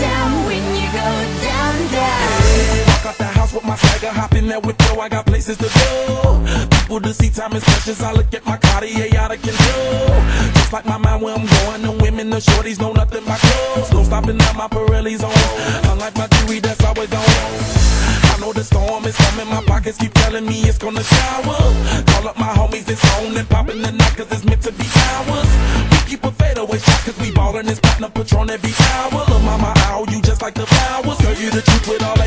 down, when you go down, down. Walk out the house with my swagger, hop in there with yo. I got places to go. People to see, time is precious. I look at my Cartier out of control. Just like my mind where I'm going. The women, the shorties know nothing but clothes. No stopping at my Pirelli's on. Unlike my jewelry that's always on. I know the storm is coming. My pockets keep telling me it's gonna shower. Call up my homies, it's on and popping the night cause it's meant to be ours. We keep a fadeaway shot cause we ballin' this platinum patron every hour. Look, mama, like the flowers. Girl, you the truth with all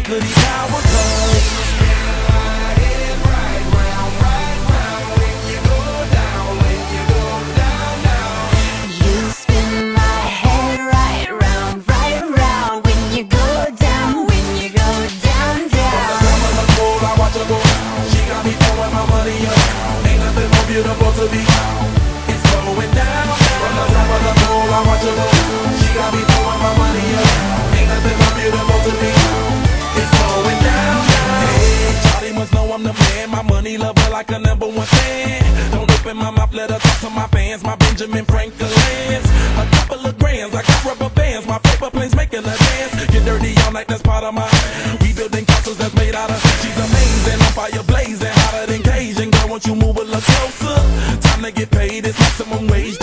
I'm the man. My money lover like a number one fan. Don't open my mouth, let her talk to my fans. My Benjamin Franklin's. A couple of grands, I got rubber bands. My paper planes making a dance. Get dirty all night, that's part of my. We building castles that's made out of. She's amazing, on fire blazing, hotter than Cajun. Girl, won't you move a little closer? Time to get paid, it's maximum wage.